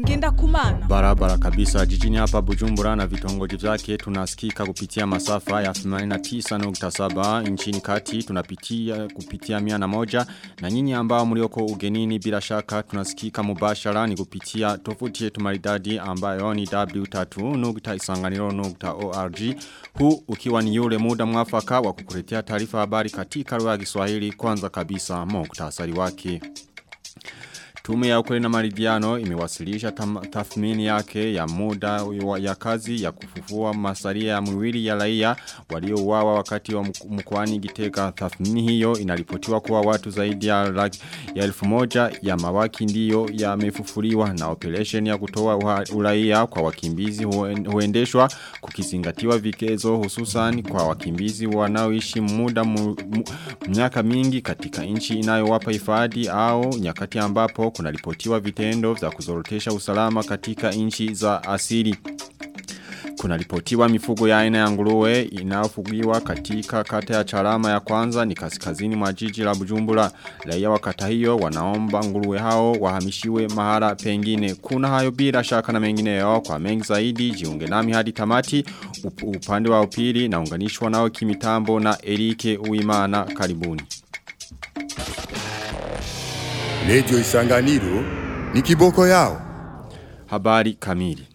ngenda kumana. Barabara kabisa jijini hapa Bujumbura na vitongoji vyake tunasikika kupitia masafa ya 89.7 nchini kati tunapitia kupitia mia na moja. Na nyinyi ambao mlioko ugenini bila shaka tunasikika mubashara ni kupitia tofuti yetu maridadi ambayo ni w3.isanganiro.org huu ukiwa ni yule muda mwafaka wa kukuletea taarifa habari katika lugha ya Kiswahili. Kwanza kabisa muktasari wake Tume ya ukweli na maridhiano imewasilisha tathmini yake ya muda ya kazi ya kufufua masalia ya mwili ya raia waliouawa wakati wa mkoani Gitega. Tathmini hiyo inaripotiwa kuwa watu zaidi ya, ya elfu moja ya mawaki ndiyo yamefufuliwa na operation ya kutoa uraia kwa wakimbizi huendeshwa kukizingatiwa vikezo hususan kwa wakimbizi wanaoishi muda miaka mingi katika nchi inayowapa hifadhi au nyakati ambapo kuna ripotiwa vitendo vya kuzorotesha usalama katika nchi za asili. Kuna ripotiwa mifugo ya aina ya nguruwe inayofugiwa katika kata ya charama ya kwanza ni kaskazini mwa jiji la Bujumbura. Raia wa kata hiyo wanaomba nguruwe hao wahamishiwe mahala pengine. Kuna hayo bila shaka na mengine yao kwa mengi zaidi jiunge nami hadi tamati upande wa upili na unganishwa nao kimitambo na Erike Uimana karibuni. Lejo isanganiro ni kiboko yao. Habari kamili.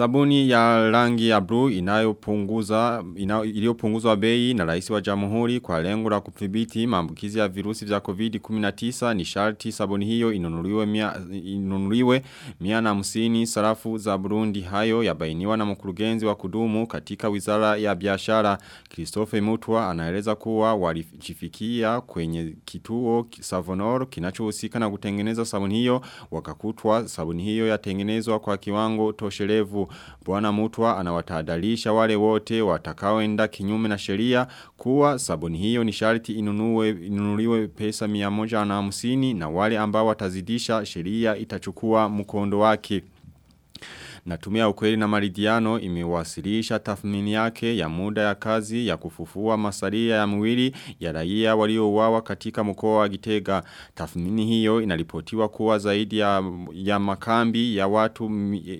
Sabuni ya rangi ya blue inayopunguza inayo, iliyopunguzwa bei na rais wa Jamhuri kwa lengo la kudhibiti maambukizi ya virusi vya COVID-19. Ni sharti sabuni hiyo inunuliwe mia, inunuliwe 150 sarafu za Burundi. Hayo yabainiwa na mkurugenzi wa kudumu katika Wizara ya Biashara. Christophe Mutwa anaeleza kuwa walijifikia kwenye kituo Savonor kinachohusika na kutengeneza sabuni hiyo. Wakakutwa sabuni hiyo yatengenezwa kwa kiwango toshelevu Bwana Mutwa anawatahadharisha wale wote watakaoenda kinyume na sheria kuwa sabuni hiyo ni sharti inunuliwe pesa 150 na wale ambao watazidisha sheria itachukua mkondo wake. Na tumia ukweli na maridiano imewasilisha tathmini yake ya muda ya kazi ya kufufua masalia ya mwili ya raia waliouawa katika mkoa wa Gitega. Tathmini hiyo inaripotiwa kuwa zaidi ya, ya makambi ya watu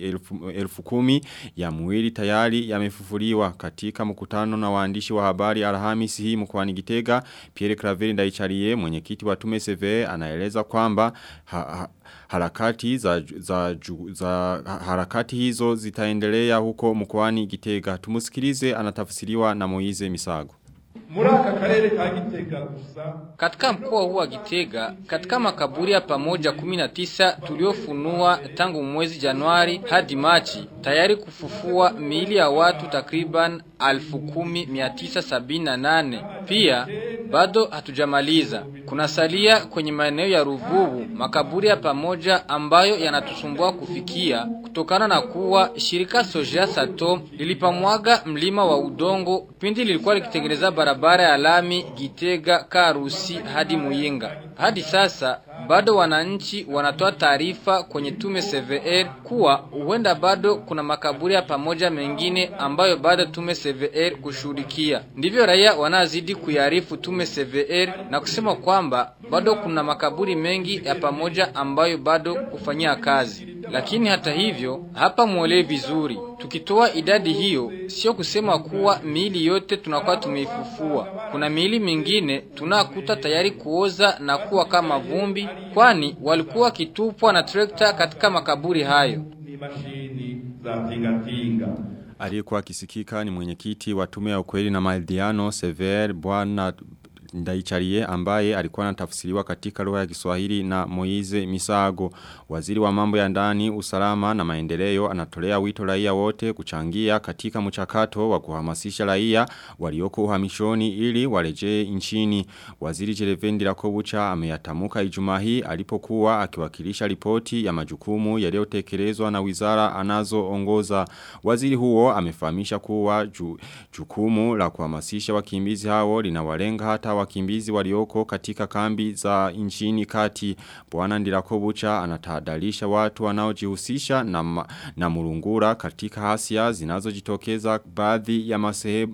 elfu, elfu kumi ya mwili tayari yamefufuliwa katika mkutano na waandishi wa habari Alhamisi hii mkoani Gitega. Pierre Claver Ndaicharie mwenyekiti wa tume CV anaeleza kwamba ha, ha, harakati za, za, za, za harakati hizo zitaendelea huko mkoani Gitega. Tumusikilize anatafsiriwa na Moize Misago. Muraka karere ka Gitega gusa katika mkoa huu wa Gitega katika makaburi ya pamoja 19 tuliofunua tangu mwezi Januari hadi Machi tayari kufufua miili ya watu takriban 10978 pia bado hatujamaliza kuna salia kwenye maeneo ya Ruvubu makaburi ya pamoja ambayo yanatusumbua kufikia kutokana na kuwa shirika Soja Sato lilipamwaga mlima wa udongo pindi lilikuwa likitengeneza barabara ya lami Gitega Karusi hadi Muyinga. Hadi sasa bado wananchi wanatoa taarifa kwenye tume CVR kuwa huenda bado kuna makaburi ya pamoja mengine ambayo bado tume CVR kushughulikia. Ndivyo raia wanazidi kuiarifu tume CVR na kusema kwamba bado kuna makaburi mengi ya pamoja ambayo bado kufanyia kazi. Lakini hata hivyo, hapa muelewe vizuri. Tukitoa idadi hiyo, sio kusema kuwa miili yote tunakuwa tumeifufua. Kuna miili mingine tunakuta tayari kuoza na kuwa kama vumbi, kwani walikuwa kitupwa na trekta katika makaburi hayo. Aliyekuwa akisikika ni mwenyekiti wa tume ya ukweli na maridhiano Sever Bwana Ndaicharie ambaye alikuwa anatafsiriwa katika lugha ya Kiswahili na Moize Misago. Waziri wa mambo ya ndani, usalama na maendeleo anatolea wito raia wote kuchangia katika mchakato wa kuhamasisha raia walioko uhamishoni ili warejee nchini. Waziri Jerevendi Rakobucha ameyatamuka Ijumaa hii alipokuwa akiwakilisha ripoti ya majukumu yaliyotekelezwa na wizara anazoongoza. Waziri huo amefahamisha kuwa ju, jukumu la kuhamasisha wakimbizi hao linawalenga hata wakimbizi walioko katika kambi za nchini kati. Bwana Ndirakobucha anatahadharisha watu wanaojihusisha na, na murungura katika hasia zinazojitokeza baadhi ya,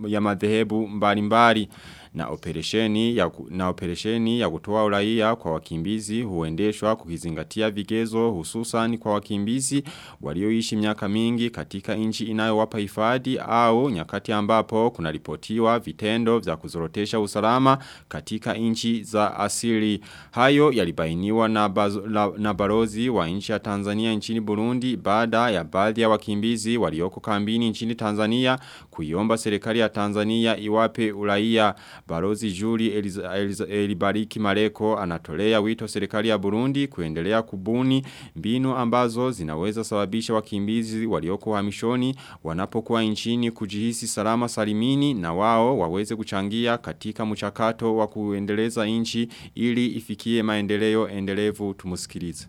ya madhehebu mbalimbali. Na operesheni ya na operesheni ya kutoa uraia kwa wakimbizi huendeshwa kukizingatia vigezo hususan kwa wakimbizi walioishi miaka mingi katika nchi inayowapa hifadhi au nyakati ambapo kunaripotiwa vitendo vya kuzorotesha usalama katika nchi za asili. Hayo yalibainiwa na, bazo, la, na barozi wa nchi ya Tanzania nchini Burundi baada ya baadhi ya wakimbizi walioko kambini nchini Tanzania kuiomba serikali ya Tanzania iwape uraia. Barozi Juli Elibariki Mareko anatolea wito serikali ya Burundi kuendelea kubuni mbinu ambazo zinaweza sababisha wakimbizi walioko hamishoni wanapokuwa nchini kujihisi salama salimini na wao waweze kuchangia katika mchakato wa kuendeleza nchi ili ifikie maendeleo endelevu tumusikilize.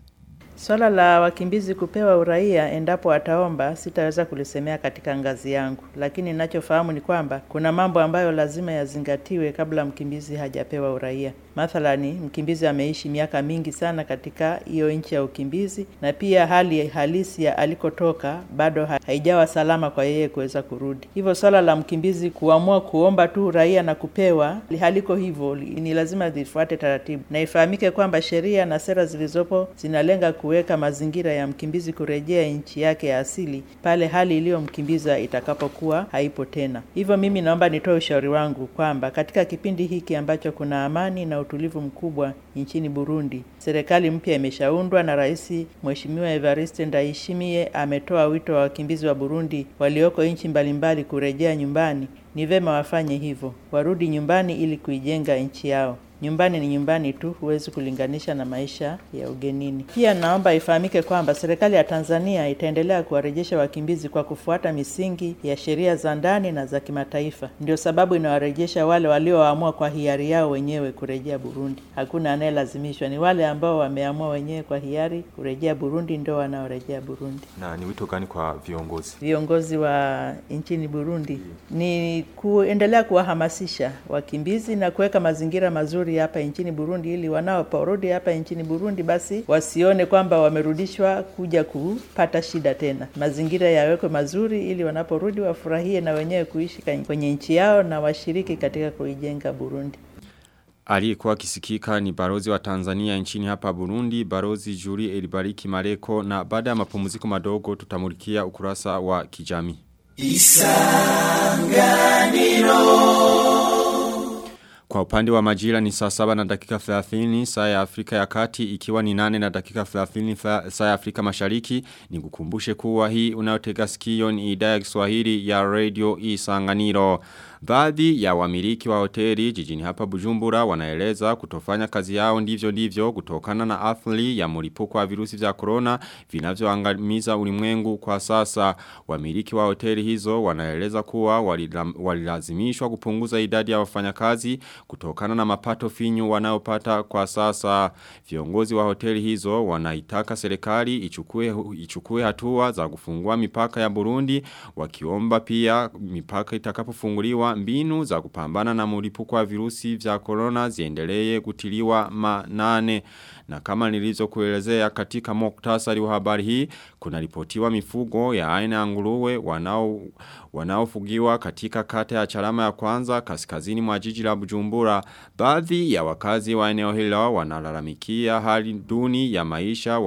Swala la wakimbizi kupewa uraia endapo wataomba sitaweza kulisemea katika ngazi yangu, lakini ninachofahamu ni kwamba kuna mambo ambayo lazima yazingatiwe kabla mkimbizi hajapewa uraia. Mathalani, mkimbizi ameishi miaka mingi sana katika hiyo nchi ya ukimbizi, na pia hali halisi ya alikotoka bado ha- haijawa salama kwa yeye kuweza kurudi. Hivyo swala la mkimbizi kuamua kuomba tu uraia na kupewa haliko hivyo, ni lazima zifuate taratibu, na ifahamike kwamba sheria na sera zilizopo zinalenga kuweka mazingira ya mkimbizi kurejea nchi yake ya asili pale hali iliyomkimbiza itakapokuwa haipo tena. Hivyo mimi naomba nitoe ushauri wangu kwamba katika kipindi hiki ambacho kuna amani na utulivu mkubwa nchini Burundi, serikali mpya imeshaundwa na Rais Mheshimiwa Evariste Ndayishimiye ametoa wito wa wakimbizi wa Burundi walioko nchi mbalimbali kurejea nyumbani. Ni vema wafanye hivyo, warudi nyumbani ili kuijenga nchi yao. Nyumbani ni nyumbani tu, huwezi kulinganisha na maisha ya ugenini. Pia naomba ifahamike kwamba serikali ya Tanzania itaendelea kuwarejesha wakimbizi kwa kufuata misingi ya sheria za ndani na za kimataifa. Ndio sababu inawarejesha wale walioamua kwa hiari yao wenyewe kurejea Burundi. Hakuna anayelazimishwa, ni wale ambao wameamua wenyewe kwa hiari kurejea Burundi ndio wanaorejea Burundi. Na ni wito gani kwa viongozi? Viongozi wa nchini Burundi ni kuendelea kuwahamasisha wakimbizi na kuweka mazingira mazuri hapa nchini Burundi ili wanaoporudi hapa nchini Burundi basi wasione kwamba wamerudishwa kuja kupata shida tena. Mazingira yawekwe mazuri ili wanaporudi wafurahie na wenyewe kuishi kwenye nchi yao na washiriki katika kuijenga Burundi. Aliyekuwa kisikika ni barozi wa Tanzania nchini hapa Burundi, barozi Juri Elibariki Mareko na baada ya mapumziko madogo tutamulikia ukurasa wa kijamii. Kwa upande wa majira ni saa saba na dakika 30 saa ya Afrika ya kati ikiwa ni nane na dakika 30 saa ya Afrika mashariki ni kukumbushe kuwa hii unayotega sikio ni idhaa ya Kiswahili ya Radio Isanganiro. Baadhi ya wamiliki wa hoteli jijini hapa Bujumbura wanaeleza kutofanya kazi yao ndivyo ndivyo kutokana na athari ya mlipuko wa virusi vya corona vinavyoangamiza ulimwengu kwa sasa. Wamiliki wa hoteli hizo wanaeleza kuwa walilazimishwa kupunguza idadi ya wafanyakazi kutokana na mapato finyu wanaopata kwa sasa. Viongozi wa hoteli hizo wanaitaka serikali ichukue ichukue hatua za kufungua mipaka ya Burundi wakiomba pia mipaka itakapofunguliwa mbinu za kupambana na mlipuko wa virusi vya corona ziendelee kutiliwa manane. Na kama nilizokuelezea katika moktasari wa habari hii, kuna ripotiwa mifugo ya aina ya nguruwe wanao wanaofugiwa katika kata ya Charama ya kwanza kaskazini mwa jiji la Bujumbura. Baadhi ya wakazi wa eneo hilo wanalalamikia hali duni ya maisha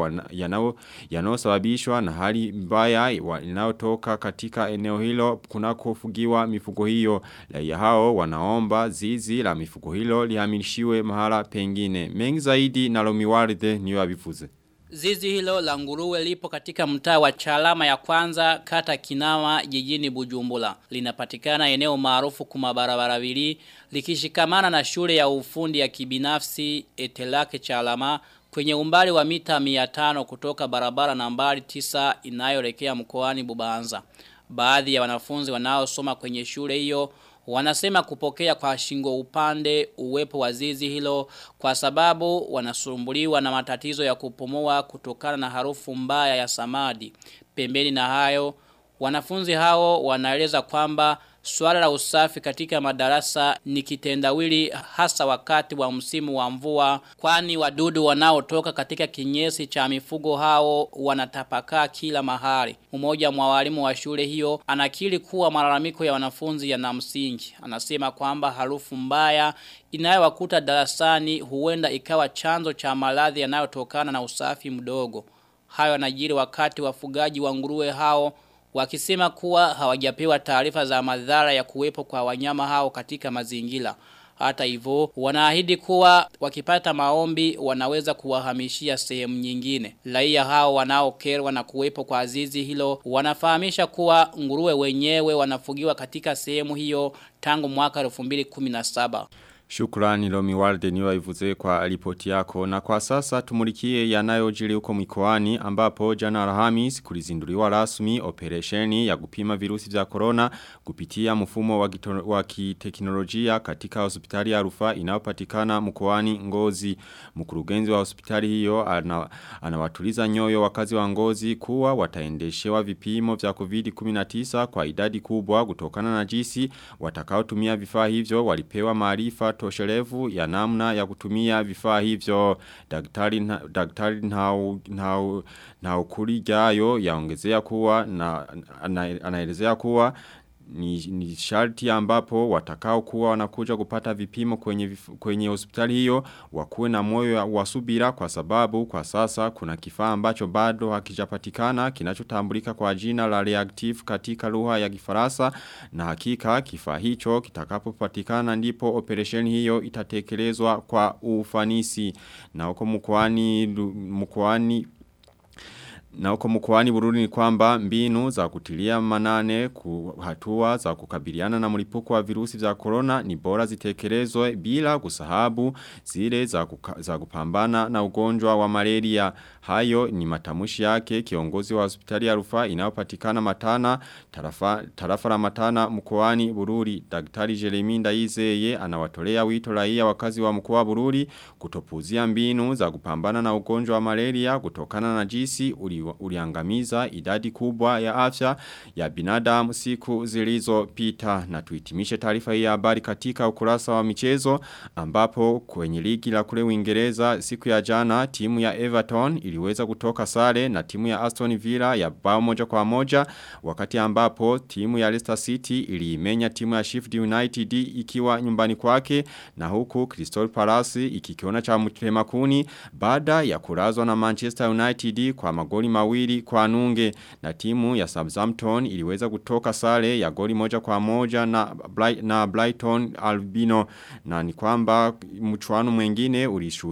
yanayosababishwa na hali mbaya inayotoka katika eneo hilo kunakofugiwa mifugo hiyo. Raia hao wanaomba zizi la mifuko hilo lihamishiwe mahala pengine. Mengi zaidi na Lomiwarde niyo abifuze. Zizi hilo la nguruwe lipo katika mtaa wa Chalama ya kwanza kata Kinama jijini Bujumbura. Linapatikana eneo maarufu kuma barabara likishikamana na shule ya ufundi ya kibinafsi Etelake Chalama kwenye umbali wa mita 500 kutoka barabara nambari 9 inayoelekea mkoani Bubanza. Baadhi ya wanafunzi wanaosoma kwenye shule hiyo wanasema kupokea kwa shingo upande uwepo wa zizi hilo kwa sababu wanasumbuliwa na matatizo ya kupumua kutokana na harufu mbaya ya samadi. Pembeni na hayo, wanafunzi hao wanaeleza kwamba Swala la usafi katika madarasa ni kitendawili hasa wakati wa msimu wa mvua kwani wadudu wanaotoka katika kinyesi cha mifugo hao wanatapakaa kila mahali. Mmoja mwa walimu wa shule hiyo anakiri kuwa malalamiko ya wanafunzi yana msingi. Anasema kwamba harufu mbaya inayowakuta darasani huenda ikawa chanzo cha maradhi yanayotokana na usafi mdogo. Hayo yanajiri wakati wafugaji wa nguruwe hao wakisema kuwa hawajapewa taarifa za madhara ya kuwepo kwa wanyama hao katika mazingira. Hata hivyo wanaahidi kuwa wakipata maombi wanaweza kuwahamishia sehemu nyingine. Raia hao wanaokerwa na kuwepo kwa azizi hilo wanafahamisha kuwa nguruwe wenyewe wanafugiwa katika sehemu hiyo tangu mwaka 2017. Shukrani Lomi Walde niwa ivuze kwa ripoti yako na kwa sasa tumulikie yanayojiri uko mikoani ambapo jana Alhamis kulizinduliwa rasmi operesheni ya kupima virusi vya corona kupitia mfumo wa, kiteknolojia katika hospitali ya rufa inayopatikana mkoani Ngozi. Mkurugenzi wa hospitali hiyo ana, anawatuliza nyoyo wakazi wa Ngozi kuwa wataendeshewa vipimo vya COVID-19 kwa idadi kubwa kutokana na jinsi watakaotumia vifaa hivyo walipewa maarifa tosherevu ya namna ya kutumia vifaa hivyo. Daktari daktari nao nao nao kurijayo yaongezea kuwa na anaelezea kuwa ni, ni sharti ambapo watakao kuwa wanakuja kupata vipimo kwenye, kwenye hospitali hiyo wakuwe na moyo wa subira kwa sababu kwa sasa kuna kifaa ambacho bado hakijapatikana kinachotambulika kwa jina la reactive katika lugha ya kifaransa na hakika kifaa hicho kitakapopatikana ndipo operation hiyo itatekelezwa kwa ufanisi. Na huko mkoani mkoani na huko mkwani bururi ni kwamba mbinu za kutilia manane kuhatua za kukabiliana na mlipuko wa virusi vya corona ni bora zitekelezwe bila kusahabu zile za, kuka, za kupambana na ugonjwa wa malaria. Hayo ni matamushi yake kiongozi wa hospitali ya rufaa inayopatikana matana tarafa, tarafa la matana mkwani Bururi. Daktari Jeremy Ndaizeye anawatolea wito raia wakazi wa mkoa Bururi kutopuzia mbinu za kupambana na ugonjwa wa malaria kutokana na jisi uli uliangamiza idadi kubwa ya afya ya binadamu siku zilizopita. Na tuitimishe taarifa hii ya habari katika ukurasa wa michezo ambapo kwenye ligi la kule Uingereza siku ya jana timu ya Everton iliweza kutoka sare na timu ya Aston Villa ya bao moja kwa moja wakati ambapo timu ya Leicester City iliimenya timu ya Sheffield United ikiwa nyumbani kwake na huku Crystal Palace ikikiona cha mtema kuni baada ya kurazwa na Manchester United kwa magoli mawili kwa nunge. Na timu ya Southampton iliweza kutoka sare ya goli moja kwa moja na, Bly, na Brighton Albino na ni kwamba mchuano mwengine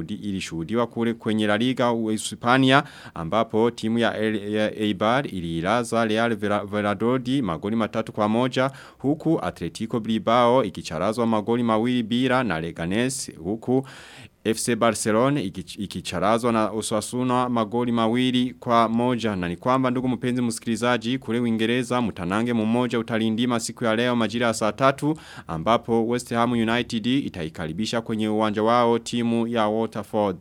ilishuhudiwa kule kwenye La Liga Uhispania ambapo timu ya, ya Eibar ililaza Real Valladolid magoli matatu kwa moja huku Atletico Bilbao ikicharazwa magoli mawili bila na Leganes huku FC Barcelona ikicharazwa na Osasuna magoli mawili kwa moja. Na ni kwamba ndugu mpenzi msikilizaji kule Uingereza mtanange mmoja utalindima siku ya leo majira ya saa tatu ambapo West Ham United itaikaribisha kwenye uwanja wao timu ya Waterford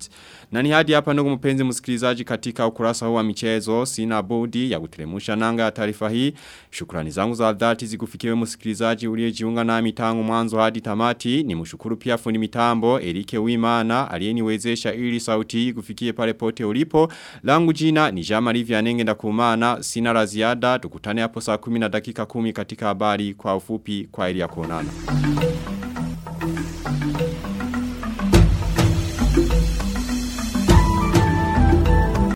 na ni hadi hapa ndugu mpenzi msikilizaji katika ukurasa huu wa michezo. Sina budi ya kutelemusha nanga ya taarifa hii. Shukrani zangu za dhati zikufikiwe msikilizaji uliyejiunga nami tangu mwanzo hadi tamati. Nimshukuru pia fundi mitambo Erike Wimana sana aliyeniwezesha ili sauti hii kufikie pale pote ulipo. Langu jina ni Jama Livia Nenge ndakumana. Sina la ziada. Tukutane hapo saa 10 na dakika 10 katika habari kwa ufupi kwa ili ya kuonana.